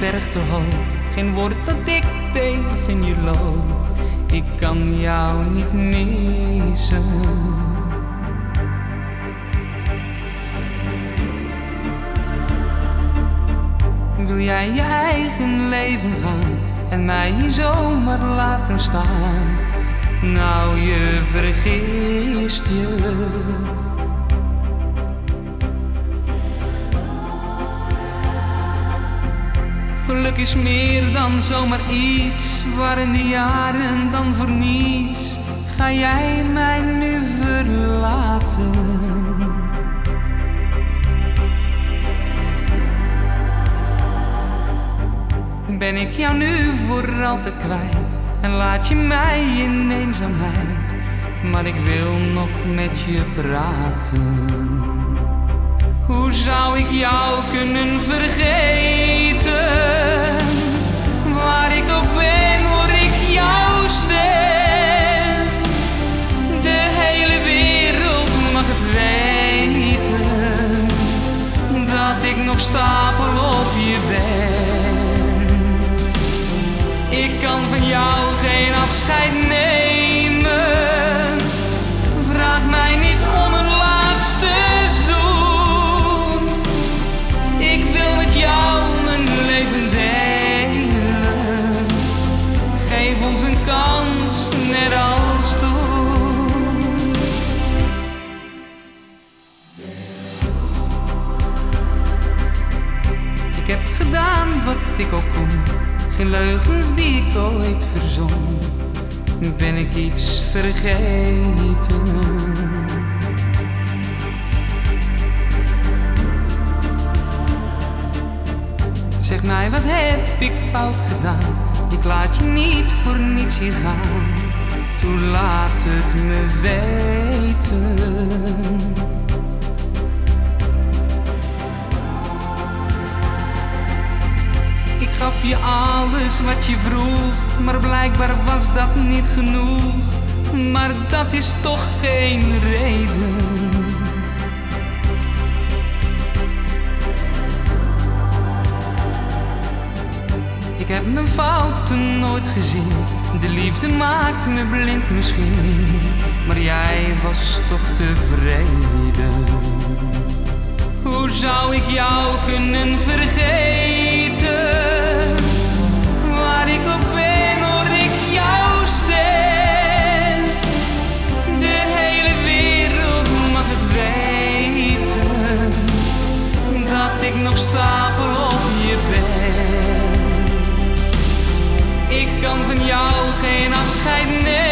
berg te hoog, geen woord dat ik tegen je loog. Ik kan jou niet missen. Wil jij je eigen leven gaan en mij hier zomaar laten staan? Nou, je vergist je. Geluk is meer dan zomaar iets, waren de jaren dan voor niets. Ga jij mij nu verlaten? Ben ik jou nu voor altijd kwijt en laat je mij in eenzaamheid? Maar ik wil nog met je praten. Hoe zou ik jou kunnen vergeten? Waar ik ook ben, hoor ik jouw stem. De hele wereld mag het weten dat ik nog stapel op je ben. Ik kan van jou geen afscheid nemen. Kans, net als. Ik heb gedaan wat ik ook kon, geen leugens die ik ooit verzon. Ben ik iets vergeten? Zeg mij, wat heb ik fout gedaan? Ik laat je niet voor niets hier gaan. Toe laat het me weten. Ik gaf je alles wat je vroeg, maar blijkbaar was dat niet genoeg. Maar dat is toch geen reden. Ik heb mijn fouten nooit gezien. De liefde maakte me blind misschien. Maar jij was toch tevreden. Hoe zou ik jou kunnen vergeten? Waar ik ook ben, hoor ik jouw stem. De hele wereld mag het weten dat ik nog stapel Ik kan van jou geen afscheid nemen.